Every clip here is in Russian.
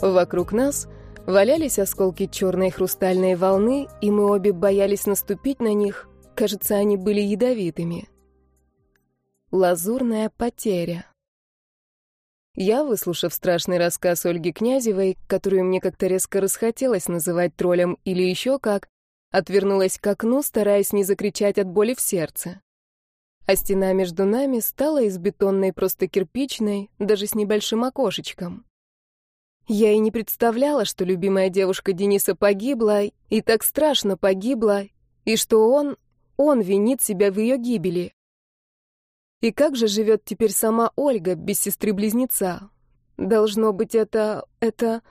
Вокруг нас валялись осколки черной хрустальной волны, и мы обе боялись наступить на них. Кажется, они были ядовитыми. Лазурная потеря. Я, выслушав страшный рассказ Ольги Князевой, которую мне как-то резко расхотелось называть троллем или еще как, отвернулась к окну, стараясь не закричать от боли в сердце. А стена между нами стала из бетонной просто кирпичной, даже с небольшим окошечком. Я и не представляла, что любимая девушка Дениса погибла, и так страшно погибла, и что он, он винит себя в ее гибели. И как же живет теперь сама Ольга без сестры-близнеца? Должно быть, это... это...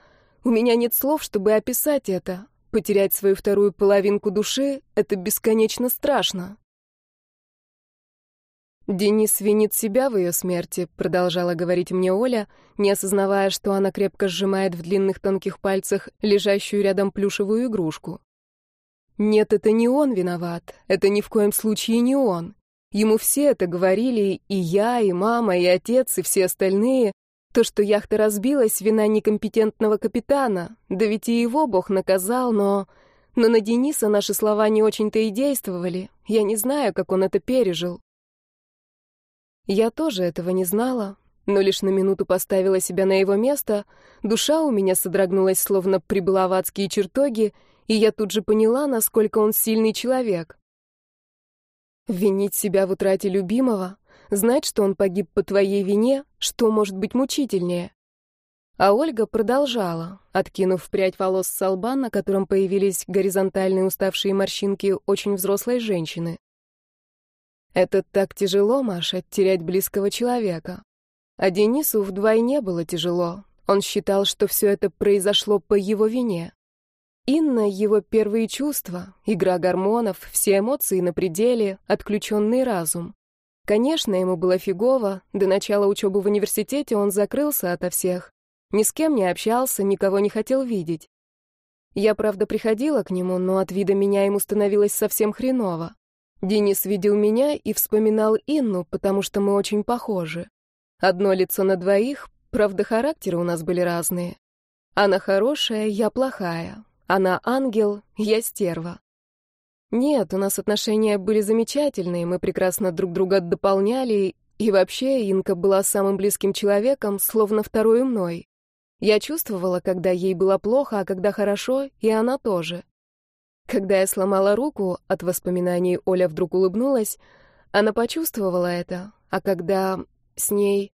У меня нет слов, чтобы описать это. Потерять свою вторую половинку души — это бесконечно страшно. «Денис винит себя в ее смерти», — продолжала говорить мне Оля, не осознавая, что она крепко сжимает в длинных тонких пальцах лежащую рядом плюшевую игрушку. «Нет, это не он виноват. Это ни в коем случае не он. Ему все это говорили, и я, и мама, и отец, и все остальные. То, что яхта разбилась, вина некомпетентного капитана. Да ведь и его Бог наказал, но... Но на Дениса наши слова не очень-то и действовали. Я не знаю, как он это пережил. Я тоже этого не знала, но лишь на минуту поставила себя на его место, душа у меня содрогнулась, словно прибыла в адские чертоги, и я тут же поняла, насколько он сильный человек. Винить себя в утрате любимого, знать, что он погиб по твоей вине, что может быть мучительнее? А Ольга продолжала, откинув прядь волос с лба, на котором появились горизонтальные уставшие морщинки очень взрослой женщины. Это так тяжело, Маша, терять близкого человека. А Денису вдвойне было тяжело. Он считал, что все это произошло по его вине. Инна — его первые чувства, игра гормонов, все эмоции на пределе, отключенный разум. Конечно, ему было фигово, до начала учебы в университете он закрылся ото всех. Ни с кем не общался, никого не хотел видеть. Я, правда, приходила к нему, но от вида меня ему становилось совсем хреново. Денис видел меня и вспоминал Инну, потому что мы очень похожи. Одно лицо на двоих, правда, характеры у нас были разные. Она хорошая, я плохая. Она ангел, я стерва. Нет, у нас отношения были замечательные, мы прекрасно друг друга дополняли, и вообще Инка была самым близким человеком, словно второй мной. Я чувствовала, когда ей было плохо, а когда хорошо, и она тоже. Когда я сломала руку, от воспоминаний Оля вдруг улыбнулась. Она почувствовала это, а когда с ней...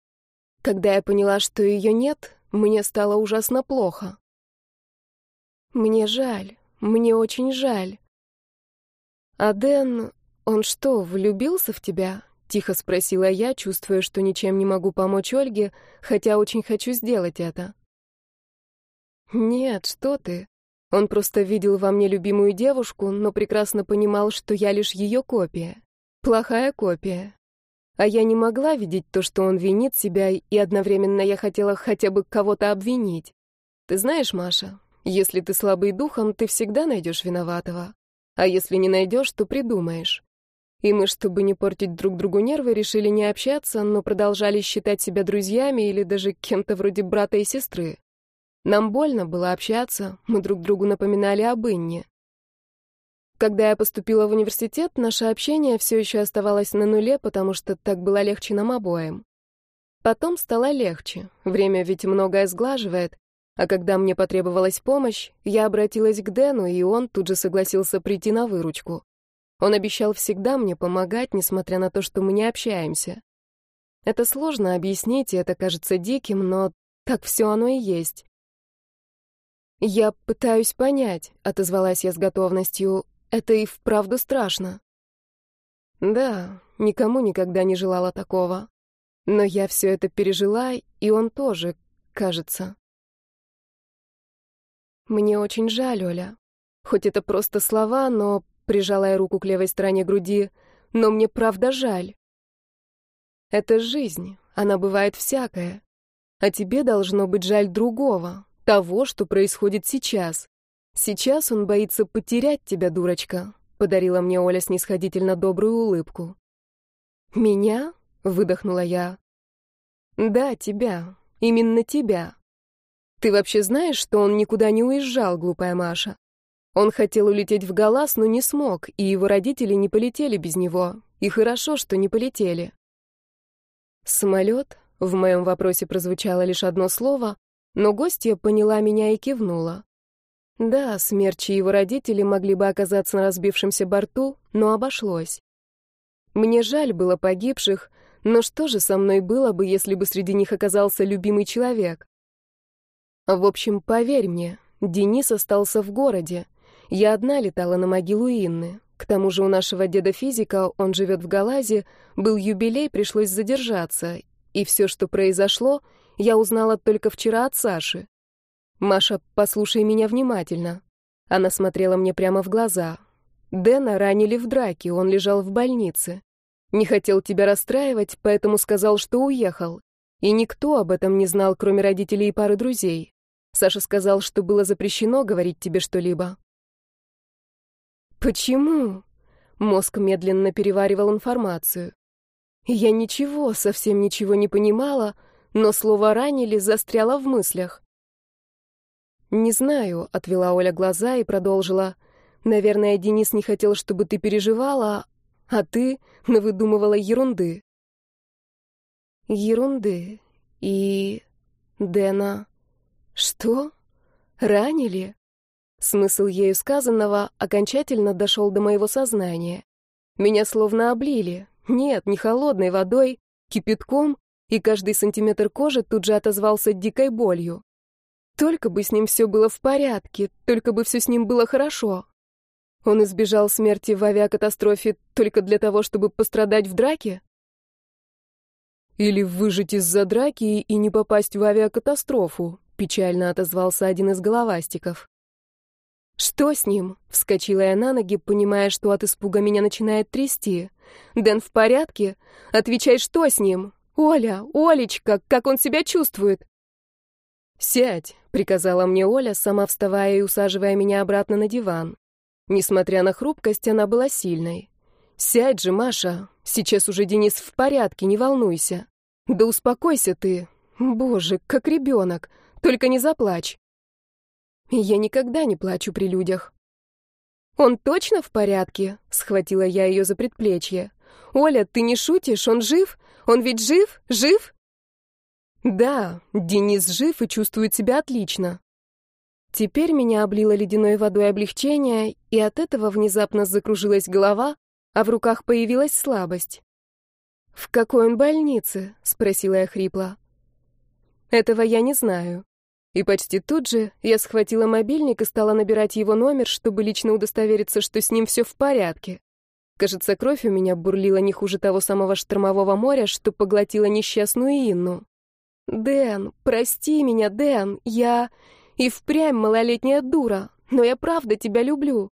Когда я поняла, что ее нет, мне стало ужасно плохо. Мне жаль, мне очень жаль. А Дэн, он что, влюбился в тебя? Тихо спросила я, чувствуя, что ничем не могу помочь Ольге, хотя очень хочу сделать это. Нет, что ты. Он просто видел во мне любимую девушку, но прекрасно понимал, что я лишь ее копия. Плохая копия. А я не могла видеть то, что он винит себя, и одновременно я хотела хотя бы кого-то обвинить. Ты знаешь, Маша, если ты слабый духом, ты всегда найдешь виноватого. А если не найдешь, то придумаешь. И мы, чтобы не портить друг другу нервы, решили не общаться, но продолжали считать себя друзьями или даже кем-то вроде брата и сестры. Нам больно было общаться, мы друг другу напоминали об Инне. Когда я поступила в университет, наше общение все еще оставалось на нуле, потому что так было легче нам обоим. Потом стало легче, время ведь многое сглаживает, а когда мне потребовалась помощь, я обратилась к Дэну, и он тут же согласился прийти на выручку. Он обещал всегда мне помогать, несмотря на то, что мы не общаемся. Это сложно объяснить, и это кажется диким, но так все оно и есть. «Я пытаюсь понять», — отозвалась я с готовностью. «Это и вправду страшно». «Да, никому никогда не желала такого. Но я все это пережила, и он тоже, кажется». «Мне очень жаль, Оля. Хоть это просто слова, но...» — прижала я руку к левой стороне груди. «Но мне правда жаль. Это жизнь, она бывает всякая. А тебе должно быть жаль другого, того, что происходит сейчас. Сейчас он боится потерять тебя, дурочка, подарила мне Оля снисходительно добрую улыбку. Меня? выдохнула я. Да, тебя. Именно тебя. Ты вообще знаешь, что он никуда не уезжал, глупая Маша? Он хотел улететь в Галас, но не смог, и его родители не полетели без него. И хорошо, что не полетели. Самолет? В моем вопросе прозвучало лишь одно слово, но гостья поняла меня и кивнула. Да, смерчи его родители могли бы оказаться на разбившемся борту, но обошлось. Мне жаль было погибших, но что же со мной было бы, если бы среди них оказался любимый человек? В общем, поверь мне, Денис остался в городе. Я одна летала на могилу Инны. К тому же у нашего деда-физика, он живет в Галазе, был юбилей, пришлось задержаться. И все, что произошло, я узнала только вчера от Саши. «Маша, послушай меня внимательно». Она смотрела мне прямо в глаза. Дэна ранили в драке, он лежал в больнице. Не хотел тебя расстраивать, поэтому сказал, что уехал. И никто об этом не знал, кроме родителей и пары друзей. Саша сказал, что было запрещено говорить тебе что-либо. Почему? Мозг медленно переваривал информацию. Я ничего, совсем ничего не понимала, но слово «ранили» застряло в мыслях. «Не знаю», — отвела Оля глаза и продолжила. «Наверное, Денис не хотел, чтобы ты переживала, а ты навыдумывала ерунды». «Ерунды. И... Дэна... Что? Ранили?» Смысл ею сказанного окончательно дошел до моего сознания. Меня словно облили. Нет, не холодной водой, кипятком, и каждый сантиметр кожи тут же отозвался дикой болью. Только бы с ним все было в порядке, только бы все с ним было хорошо. Он избежал смерти в авиакатастрофе только для того, чтобы пострадать в драке? Или выжить из-за драки и не попасть в авиакатастрофу, печально отозвался один из головастиков. «Что с ним?» — вскочила я на ноги, понимая, что от испуга меня начинает трясти. «Дэн в порядке? Отвечай, что с ним? Оля, Олечка, как он себя чувствует?» «Сядь», — приказала мне Оля, сама вставая и усаживая меня обратно на диван. Несмотря на хрупкость, она была сильной. «Сядь же, Маша. Сейчас уже Денис в порядке, не волнуйся. Да успокойся ты. Боже, как ребенок. Только не заплачь». Я никогда не плачу при людях. «Он точно в порядке?» — схватила я ее за предплечье. «Оля, ты не шутишь? Он жив? Он ведь жив? Жив?» Да, Денис жив и чувствует себя отлично. Теперь меня облило ледяной водой облегчение, и от этого внезапно закружилась голова, а в руках появилась слабость. «В какой он больнице?» — спросила я хрипло. «Этого я не знаю». И почти тут же я схватила мобильник и стала набирать его номер, чтобы лично удостовериться, что с ним все в порядке. Кажется, кровь у меня бурлила не хуже того самого штормового моря, что поглотила несчастную Инну. «Дэн, прости меня, Дэн, я и впрямь малолетняя дура, но я правда тебя люблю.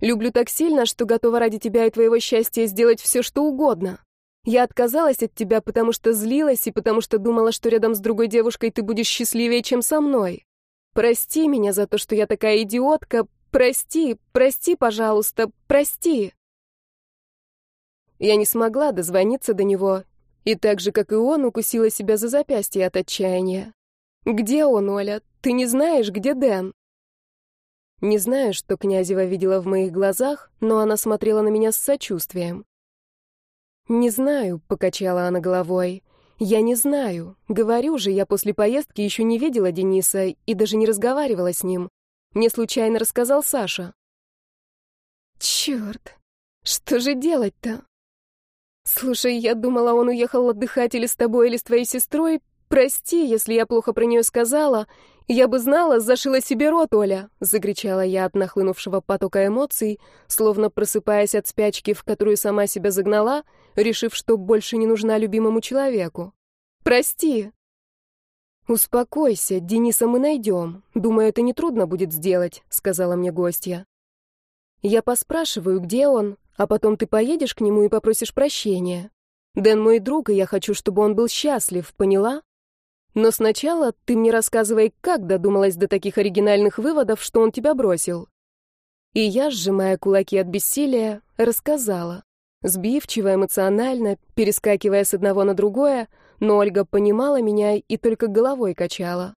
Люблю так сильно, что готова ради тебя и твоего счастья сделать все, что угодно. Я отказалась от тебя, потому что злилась и потому что думала, что рядом с другой девушкой ты будешь счастливее, чем со мной. Прости меня за то, что я такая идиотка. Прости, прости, пожалуйста, прости». Я не смогла дозвониться до него и так же, как и он, укусила себя за запястье от отчаяния. «Где он, Оля? Ты не знаешь, где Дэн?» Не знаю, что Князева видела в моих глазах, но она смотрела на меня с сочувствием. «Не знаю», — покачала она головой. «Я не знаю. Говорю же, я после поездки еще не видела Дениса и даже не разговаривала с ним. Мне случайно рассказал Саша». «Черт! Что же делать-то?» «Слушай, я думала, он уехал отдыхать или с тобой, или с твоей сестрой. Прости, если я плохо про нее сказала. Я бы знала, зашила себе рот, Оля!» — закричала я от нахлынувшего потока эмоций, словно просыпаясь от спячки, в которую сама себя загнала, решив, что больше не нужна любимому человеку. «Прости!» «Успокойся, Дениса мы найдем. Думаю, это нетрудно будет сделать», — сказала мне гостья. «Я поспрашиваю, где он, а потом ты поедешь к нему и попросишь прощения. Дэн мой друг, и я хочу, чтобы он был счастлив, поняла? Но сначала ты мне рассказывай, как додумалась до таких оригинальных выводов, что он тебя бросил. И я, сжимая кулаки от бессилия, рассказала. Сбивчиво, эмоционально, перескакивая с одного на другое, но Ольга понимала меня и только головой качала.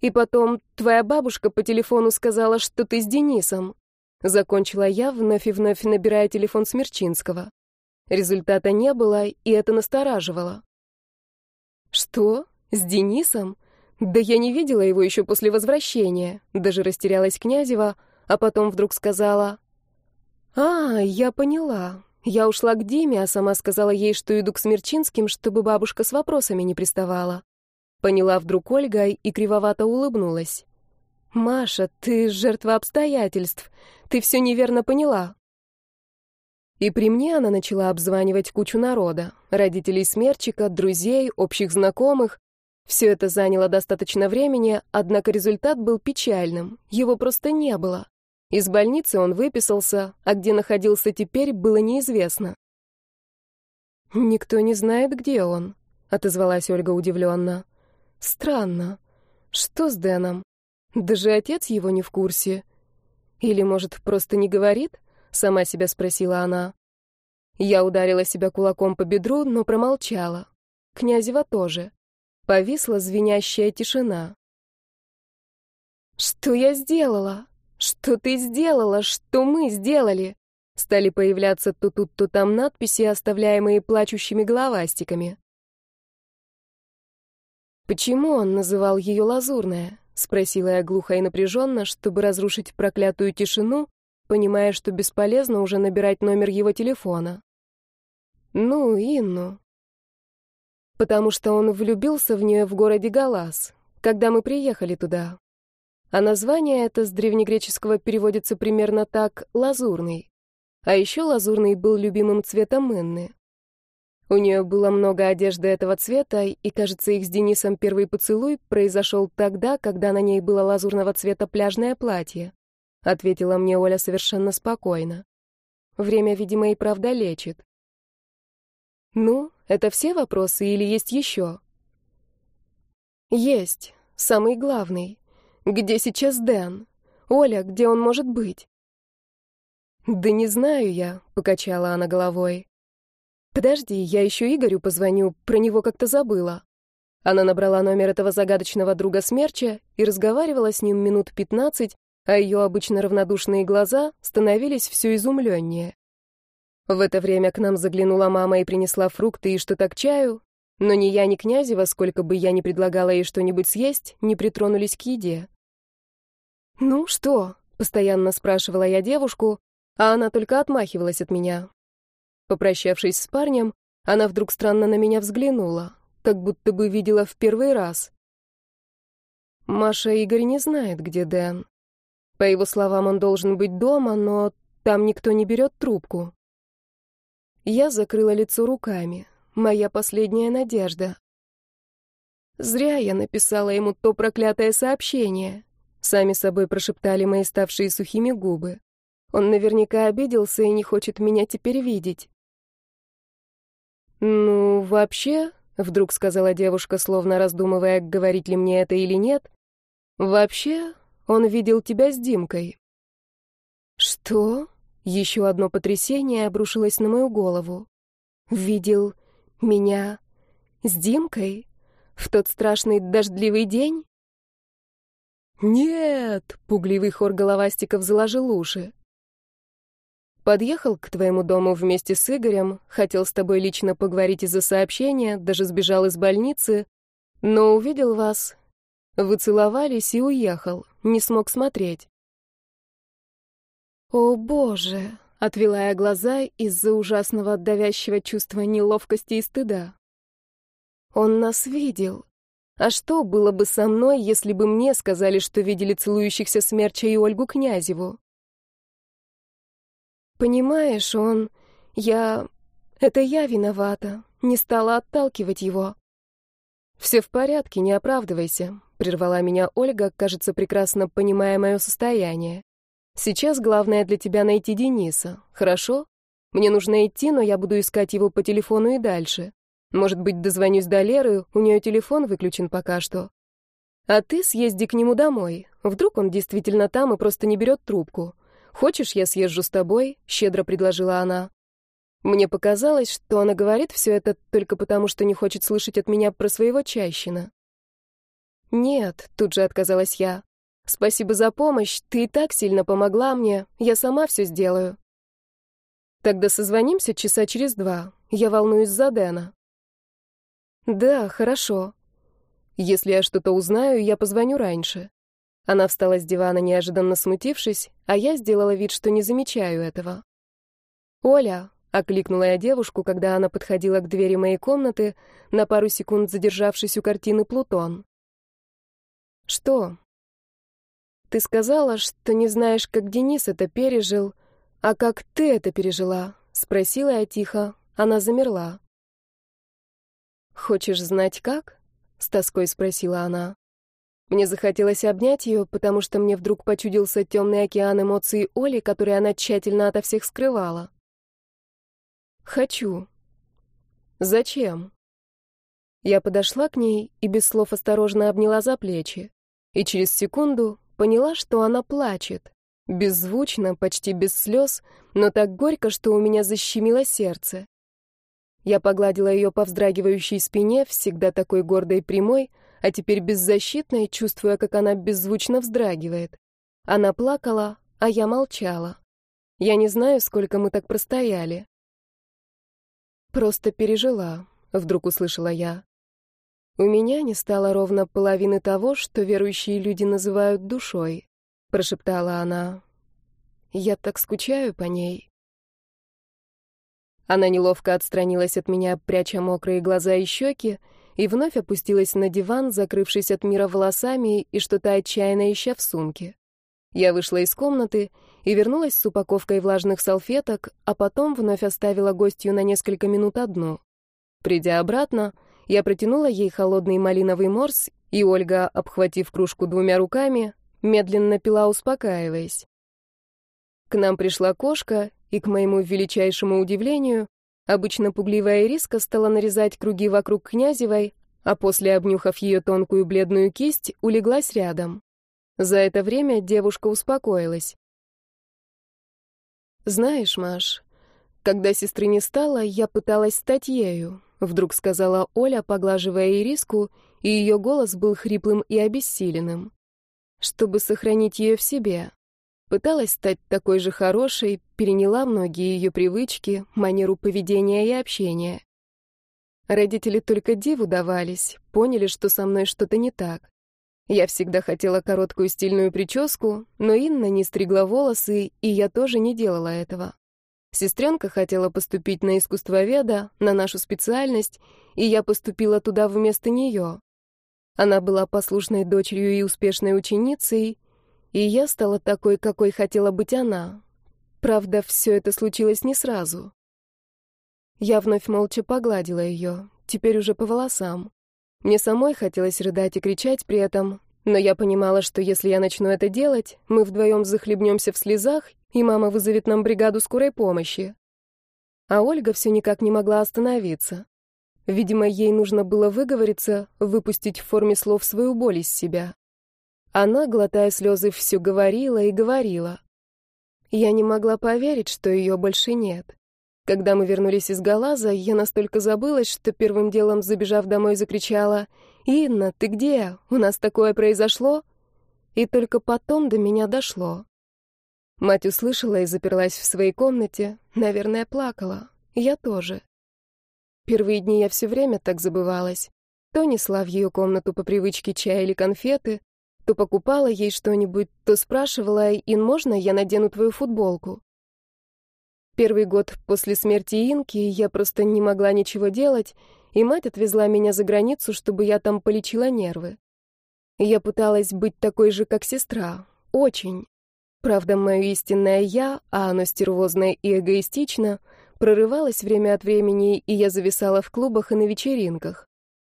И потом, твоя бабушка по телефону сказала, что ты с Денисом. Закончила я, вновь и вновь набирая телефон Смерчинского. Результата не было, и это настораживало. Что? С Денисом? Да я не видела его еще после возвращения. Даже растерялась Князева, а потом вдруг сказала... «А, я поняла. Я ушла к Диме, а сама сказала ей, что иду к Смерчинским, чтобы бабушка с вопросами не приставала». Поняла вдруг Ольга и кривовато улыбнулась. «Маша, ты жертва обстоятельств. Ты все неверно поняла». И при мне она начала обзванивать кучу народа. Родителей Смерчика, друзей, общих знакомых. Все это заняло достаточно времени, однако результат был печальным. Его просто не было. Из больницы он выписался, а где находился теперь, было неизвестно. «Никто не знает, где он», — отозвалась Ольга удивленно. «Странно. Что с Дэном? Даже отец его не в курсе. Или, может, просто не говорит?» — сама себя спросила она. Я ударила себя кулаком по бедру, но промолчала. Князева тоже. Повисла звенящая тишина. «Что я сделала? Что ты сделала? Что мы сделали?» Стали появляться то тут, то там надписи, оставляемые плачущими головастиками. «Почему он называл ее лазурная?» — спросила я глухо и напряженно, чтобы разрушить проклятую тишину, понимая, что бесполезно уже набирать номер его телефона. «Ну, Инну». Потому что он влюбился в нее в городе Галас, когда мы приехали туда. А название это с древнегреческого переводится примерно так «лазурный». А еще лазурный был любимым цветом Инны. У нее было много одежды этого цвета, и, кажется, их с Денисом первый поцелуй произошел тогда, когда на ней было лазурного цвета пляжное платье. Ответила мне Оля совершенно спокойно. Время, видимо, и правда лечит. Ну, это все вопросы или есть еще? Есть. Самый главный. Где сейчас Дэн? Оля, где он может быть? Да не знаю я, покачала она головой. «Подожди, я еще Игорю позвоню, про него как-то забыла». Она набрала номер этого загадочного друга Смерча и разговаривала с ним минут пятнадцать, а ее обычно равнодушные глаза становились все изумленнее. В это время к нам заглянула мама и принесла фрукты и что-то к чаю, но ни я, ни Князева, сколько бы я ни предлагала ей что-нибудь съесть, не притронулись к еде. «Ну что?» — постоянно спрашивала я девушку, а она только отмахивалась от меня, Попрощавшись с парнем, она вдруг странно на меня взглянула, как будто бы видела в первый раз. Маша Игорь не знает, где Дэн. По его словам, он должен быть дома, но там никто не берет трубку. Я закрыла лицо руками. Моя последняя надежда. Зря я написала ему то проклятое сообщение. Сами собой прошептали мои ставшие сухими губы. Он наверняка обиделся и не хочет меня теперь видеть. «Ну, вообще», — вдруг сказала девушка, словно раздумывая, говорить ли мне это или нет, «вообще он видел тебя с Димкой». «Что?» — еще одно потрясение обрушилось на мою голову. «Видел меня с Димкой? В тот страшный дождливый день?» «Нет!» — пугливый хор головастиков заложил уши. Подъехал к твоему дому вместе с Игорем, хотел с тобой лично поговорить из-за сообщения, даже сбежал из больницы, но увидел вас. Вы целовались и уехал, не смог смотреть. О, боже, отвела я глаза из-за ужасного давящего чувства неловкости и стыда. Он нас видел. А что было бы со мной, если бы мне сказали, что видели целующихся Смерча и Ольгу Князеву? Понимаешь, он... Я... Это я виновата. Не стала отталкивать его. «Все в порядке, не оправдывайся», — прервала меня Ольга, кажется, прекрасно понимая мое состояние. «Сейчас главное для тебя найти Дениса, хорошо? Мне нужно идти, но я буду искать его по телефону и дальше. Может быть, дозвонюсь до Леры, у нее телефон выключен пока что. А ты съезди к нему домой. Вдруг он действительно там и просто не берет трубку. «Хочешь, я съезжу с тобой?» — щедро предложила она. Мне показалось, что она говорит все это только потому, что не хочет слышать от меня про своего чащина. «Нет», — тут же отказалась я. «Спасибо за помощь, ты и так сильно помогла мне, я сама все сделаю». «Тогда созвонимся часа через два, я волнуюсь за Дэна». «Да, хорошо. Если я что-то узнаю, я позвоню раньше». Она встала с дивана, неожиданно смутившись, а я сделала вид, что не замечаю этого. «Оля», — окликнула я девушку, когда она подходила к двери моей комнаты, на пару секунд задержавшись у картины «Плутон». «Что?» «Ты сказала, что не знаешь, как Денис это пережил, а как ты это пережила?» — спросила я тихо. Она замерла. «Хочешь знать, как?» — с тоской спросила она. Мне захотелось обнять ее, потому что мне вдруг почудился темный океан эмоций Оли, который она тщательно ото всех скрывала. «Хочу». «Зачем?» Я подошла к ней и без слов осторожно обняла за плечи. И через секунду поняла, что она плачет. Беззвучно, почти без слез, но так горько, что у меня защемило сердце. Я погладила ее по вздрагивающей спине, всегда такой гордой и прямой, а теперь беззащитной, чувствуя, как она беззвучно вздрагивает. Она плакала, а я молчала. Я не знаю, сколько мы так простояли. Просто пережила, вдруг услышала я. У меня не стало ровно половины того, что верующие люди называют душой, прошептала она. Я так скучаю по ней. Она неловко отстранилась от меня, пряча мокрые глаза и щеки, и вновь опустилась на диван, закрывшись от мира волосами и что-то отчаянно ища в сумке. Я вышла из комнаты и вернулась с упаковкой влажных салфеток, а потом вновь оставила гостью на несколько минут одну. Придя обратно, я протянула ей холодный малиновый морс, и Ольга, обхватив кружку двумя руками, медленно пила, успокаиваясь. К нам пришла кошка, и, к моему величайшему удивлению, обычно пугливая Ириска стала нарезать круги вокруг Князевой, а после, обнюхав ее тонкую бледную кисть, улеглась рядом. За это время девушка успокоилась. «Знаешь, Маш, когда сестры не стало, я пыталась стать ею», — вдруг сказала Оля, поглаживая Ириску, и ее голос был хриплым и обессиленным. «Чтобы сохранить ее в себе. Пыталась стать такой же хорошей, переняла многие ее привычки, манеру поведения и общения. Родители только диву давались, поняли, что со мной что-то не так. Я всегда хотела короткую стильную прическу, но Инна не стригла волосы, и я тоже не делала этого. Сестренка хотела поступить на искусствоведа, на нашу специальность, и я поступила туда вместо нее. Она была послушной дочерью и успешной ученицей, и я стала такой, какой хотела быть она. Правда, все это случилось не сразу. Я вновь молча погладила ее, теперь уже по волосам. Мне самой хотелось рыдать и кричать при этом, но я понимала, что если я начну это делать, мы вдвоем захлебнемся в слезах, и мама вызовет нам бригаду скорой помощи. А Ольга все никак не могла остановиться. Видимо, ей нужно было выговориться, выпустить в форме слов свою боль из себя. Она, глотая слезы, все говорила и говорила. Я не могла поверить, что ее больше нет. Когда мы вернулись из Галаза, я настолько забылась, что первым делом, забежав домой, закричала «Инна, ты где? У нас такое произошло?» И только потом до меня дошло. Мать услышала и заперлась в своей комнате, наверное, плакала. Я тоже. Первые дни я все время так забывалась. То несла в ее комнату по привычке чай или конфеты, то покупала ей что-нибудь, то спрашивала, «Ин, можно я надену твою футболку?» Первый год после смерти Инки я просто не могла ничего делать, и мать отвезла меня за границу, чтобы я там полечила нервы. Я пыталась быть такой же, как сестра. Очень. Правда, мое истинное «я», а оно стервозное и эгоистично, прорывалось время от времени, и я зависала в клубах и на вечеринках.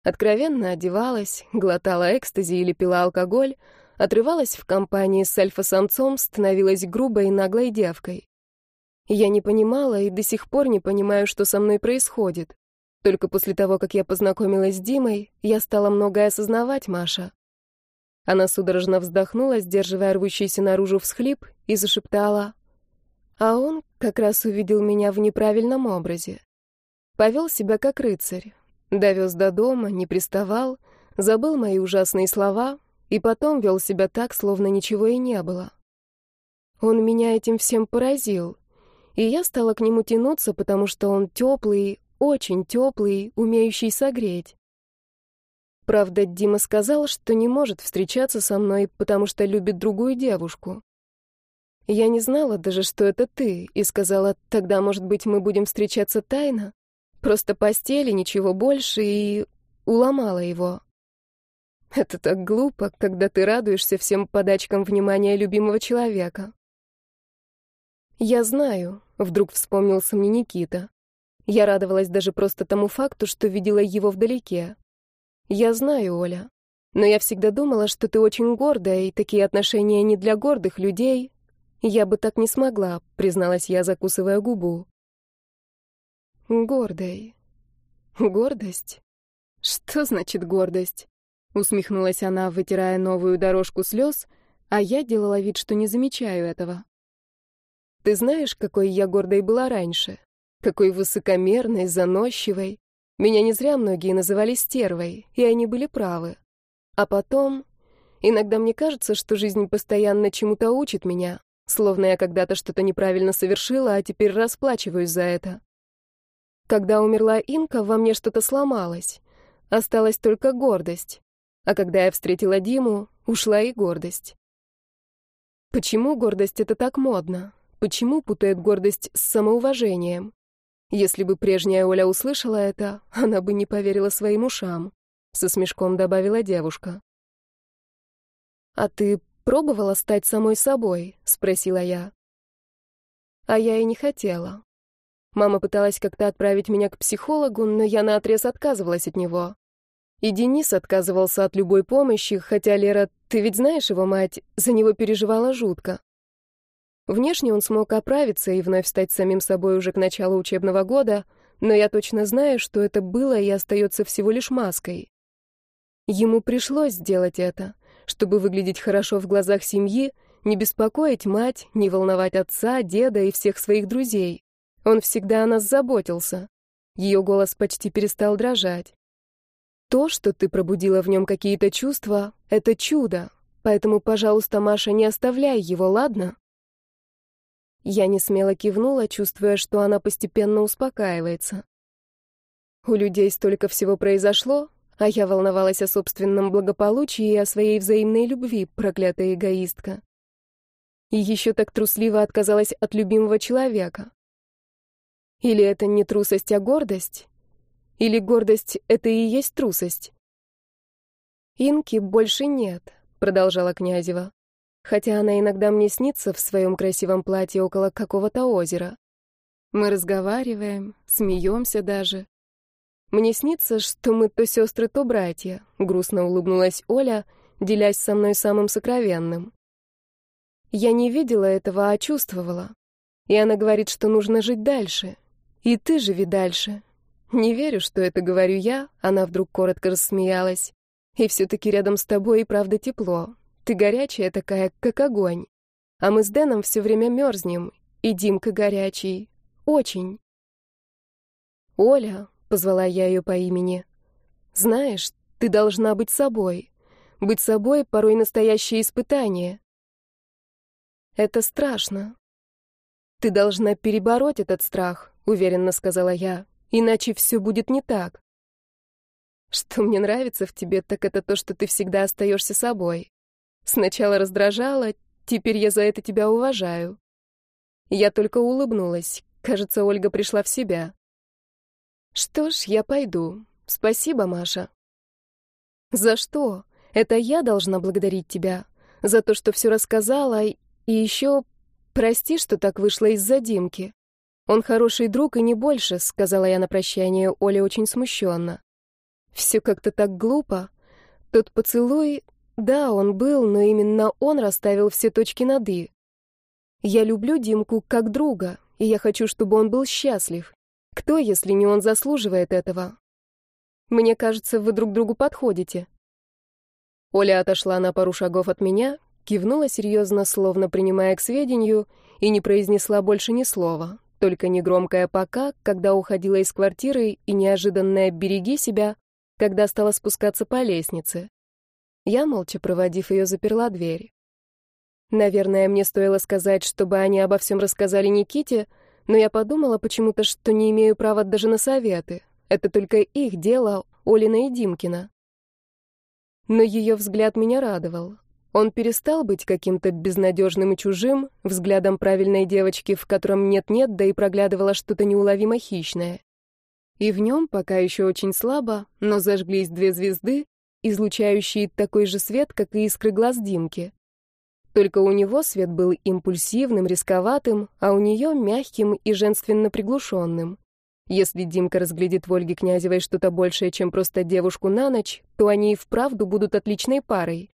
Откровенно одевалась, глотала экстази или пила алкоголь, отрывалась в компании с альфа-самцом, становилась грубой и наглой девкой. Я не понимала и до сих пор не понимаю, что со мной происходит. Только после того, как я познакомилась с Димой, я стала многое осознавать, Маша. Она судорожно вздохнула, сдерживая рвущийся наружу всхлип, и зашептала. А он как раз увидел меня в неправильном образе. Повел себя как рыцарь. Довез до дома, не приставал, забыл мои ужасные слова и потом вел себя так, словно ничего и не было. Он меня этим всем поразил, и я стала к нему тянуться, потому что он теплый, очень теплый, умеющий согреть. Правда, Дима сказал, что не может встречаться со мной, потому что любит другую девушку. Я не знала даже, что это ты, и сказала, тогда, может быть, мы будем встречаться тайно? Просто постели, ничего больше, и уломала его. Это так глупо, когда ты радуешься всем подачкам внимания любимого человека. Я знаю, вдруг вспомнился мне Никита. Я радовалась даже просто тому факту, что видела его вдалеке. Я знаю, Оля, но я всегда думала, что ты очень гордая, и такие отношения не для гордых людей. Я бы так не смогла, призналась я, закусывая губу. Гордой. Гордость? Что значит гордость? Усмехнулась она, вытирая новую дорожку слез, а я делала вид, что не замечаю этого. Ты знаешь, какой я гордой была раньше? Какой высокомерной, заносчивой. Меня не зря многие называли стервой, и они были правы. А потом... Иногда мне кажется, что жизнь постоянно чему-то учит меня, словно я когда-то что-то неправильно совершила, а теперь расплачиваюсь за это. Когда умерла Инка, во мне что-то сломалось. Осталась только гордость. А когда я встретила Диму, ушла и гордость. Почему гордость — это так модно? Почему путает гордость с самоуважением? Если бы прежняя Оля услышала это, она бы не поверила своим ушам, со смешком добавила девушка. А ты пробовала стать самой собой? спросила я. А я и не хотела. Мама пыталась как-то отправить меня к психологу, но я наотрез отказывалась от него. И Денис отказывался от любой помощи, хотя Лера, ты ведь знаешь его мать, за него переживала жутко. Внешне он смог оправиться и вновь стать самим собой уже к началу учебного года, но я точно знаю, что это было и остается всего лишь маской. Ему пришлось сделать это, чтобы выглядеть хорошо в глазах семьи, не беспокоить мать, не волновать отца, деда и всех своих друзей. Он всегда о нас заботился. Ее голос почти перестал дрожать. То, что ты пробудила в нем какие-то чувства, — это чудо. Поэтому, пожалуйста, Маша, не оставляй его, ладно? Я не смело кивнула, чувствуя, что она постепенно успокаивается. У людей столько всего произошло, а я волновалась о собственном благополучии и о своей взаимной любви, проклятая эгоистка. И еще так трусливо отказалась от любимого человека. Или это не трусость, а гордость? Или гордость — это и есть трусость? «Инки больше нет», — продолжала Князева хотя она иногда мне снится в своем красивом платье около какого-то озера. Мы разговариваем, смеемся даже. Мне снится, что мы то сестры, то братья, грустно улыбнулась Оля, делясь со мной самым сокровенным. Я не видела этого, а чувствовала. И она говорит, что нужно жить дальше. И ты живи дальше. Не верю, что это говорю я, она вдруг коротко рассмеялась. И все-таки рядом с тобой и правда тепло, ты горячая такая, как огонь. А мы с Дэном все время мерзнем. И Димка горячий. Очень. Оля, позвала я ее по имени. Знаешь, ты должна быть собой. Быть собой порой настоящее испытание. Это страшно. Ты должна перебороть этот страх, уверенно сказала я, иначе все будет не так. Что мне нравится в тебе, так это то, что ты всегда остаешься собой. Сначала раздражала, теперь я за это тебя уважаю. Я только улыбнулась. Кажется, Ольга пришла в себя. Что ж, я пойду. Спасибо, Маша. За что? Это я должна благодарить тебя. За то, что все рассказала, и еще прости, что так вышло из-за Димки. Он хороший друг и не больше, сказала я на прощание Оле очень смущенно. Все как-то так глупо. Тот поцелуй, да, он был, но именно он расставил все точки над «и». Я люблю Димку как друга, и я хочу, чтобы он был счастлив. Кто, если не он, заслуживает этого? Мне кажется, вы друг другу подходите. Оля отошла на пару шагов от меня, кивнула серьезно, словно принимая к сведению, и не произнесла больше ни слова, только негромкое «пока», когда уходила из квартиры, и неожиданное «береги себя», когда стала спускаться по лестнице. Я, молча проводив ее, заперла дверь. Наверное, мне стоило сказать, чтобы они обо всем рассказали Никите, но я подумала почему-то, что не имею права даже на советы. Это только их дело, Олина и Димкина. Но ее взгляд меня радовал. Он перестал быть каким-то безнадежным и чужим, взглядом правильной девочки, в котором нет-нет, да и проглядывало что-то неуловимо хищное. И в нем, пока еще очень слабо, но зажглись две звезды, излучающие такой же свет, как и искры глаз Димки. Только у него свет был импульсивным, рисковатым, а у нее мягким и женственно приглушенным. Если Димка разглядит в Ольге Князевой что-то большее, чем просто девушку на ночь, то они и вправду будут отличной парой.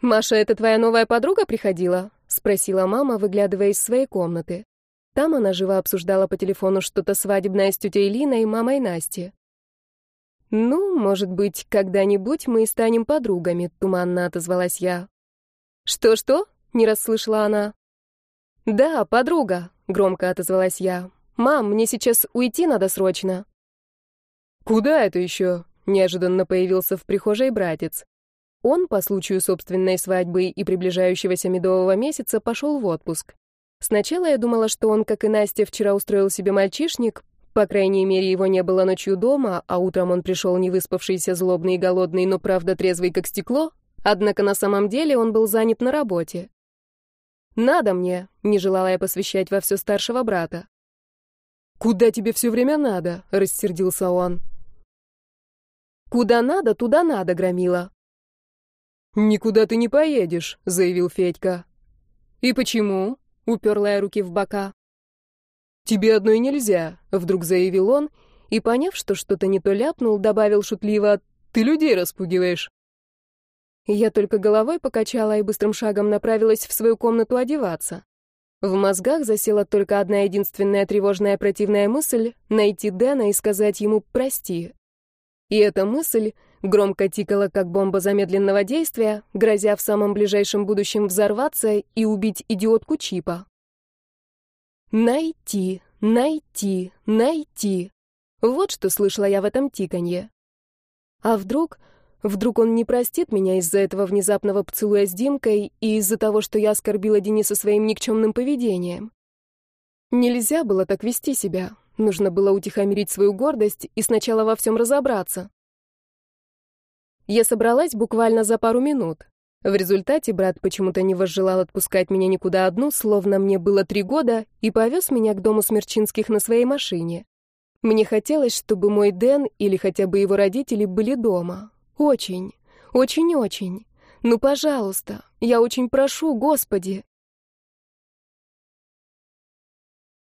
«Маша, это твоя новая подруга приходила?» — спросила мама, выглядывая из своей комнаты. Там она живо обсуждала по телефону что-то свадебное с тетей Линой мамой Насти. «Ну, может быть, когда-нибудь мы и станем подругами», — туманно отозвалась я. «Что-что?» — не расслышала она. «Да, подруга», — громко отозвалась я. «Мам, мне сейчас уйти надо срочно». «Куда это еще?» — неожиданно появился в прихожей братец. Он, по случаю собственной свадьбы и приближающегося медового месяца, пошел в отпуск. Сначала я думала, что он, как и Настя, вчера устроил себе мальчишник, по крайней мере, его не было ночью дома, а утром он пришел невыспавшийся, злобный и голодный, но правда трезвый, как стекло, однако на самом деле он был занят на работе. «Надо мне», — не желала я посвящать во все старшего брата. «Куда тебе все время надо?» — рассердился он. «Куда надо, туда надо, громила». «Никуда ты не поедешь», — заявил Федька. «И почему?» — уперла я руки в бока. «Тебе одной нельзя», — вдруг заявил он, и, поняв, что что-то не то ляпнул, добавил шутливо, «ты людей распугиваешь». Я только головой покачала и быстрым шагом направилась в свою комнату одеваться. В мозгах засела только одна единственная тревожная противная мысль — найти Дэна и сказать ему «прости». И эта мысль громко тикала, как бомба замедленного действия, грозя в самом ближайшем будущем взорваться и убить идиотку Чипа. Найти, найти, найти. Вот что слышала я в этом тиканье. А вдруг... Вдруг он не простит меня из-за этого внезапного поцелуя с Димкой и из-за того, что я оскорбила Дениса своим никчемным поведением. Нельзя было так вести себя. Нужно было утихомирить свою гордость и сначала во всем разобраться. Я собралась буквально за пару минут. В результате брат почему-то не возжелал отпускать меня никуда одну, словно мне было три года, и повез меня к дому Смерчинских на своей машине. Мне хотелось, чтобы мой Дэн или хотя бы его родители были дома. Очень, очень-очень. Ну, пожалуйста, я очень прошу, Господи.